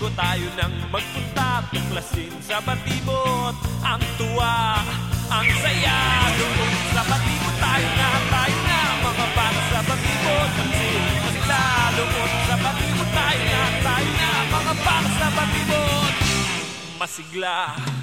batibo tayo nang magpunta Tuklasin sa batibot Ang tuwa, ang saya. Doon sa batibo tayo na, tayo na Mga bata sa batibot. Pansin, masigla Doon sa batibo tayo na, tayo na Mga bata sa batibot. Masigla. Dali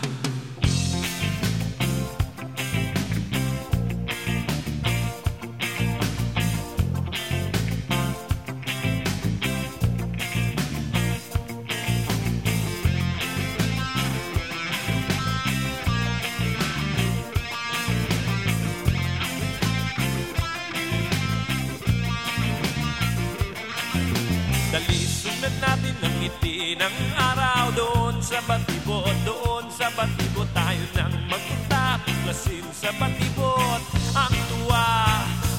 natin ang ngiti ng araw Doon sa batibot, doon sa batibot Tayo nang magpunta, tuklasin sa batibot Ang tuwa,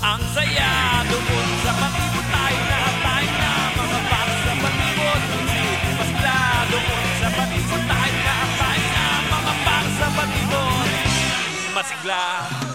ang saya Doon sa batibot tayo na, tayo na Mga para sa batibot, masla Doon sa batibot tayo na, tayo na Mga para sa batibot, masigla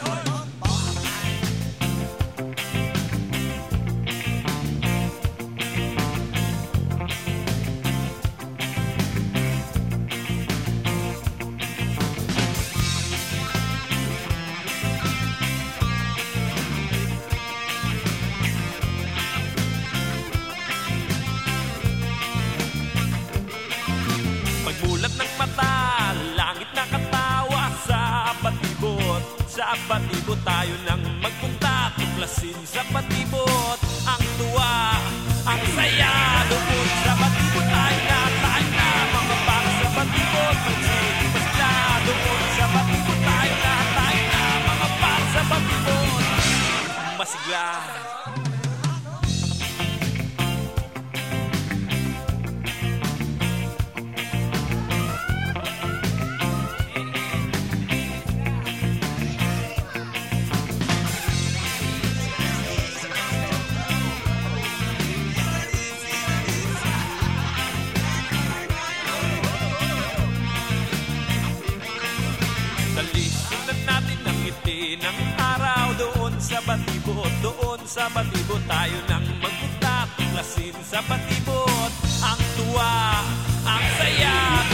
Sa batibot tayo nang magpunta. Tuklasin sa batibot Ang tuwa, ang saya Doon sa batibot tayo na, tayo na Mga sa batibot Magsipas na. Doon sa batibot tayo na, tayo na Mga sa batibot Masigla doon sa batibot Tayo nang magpunta, tuklasin sa batibot Ang tuwa, ang saya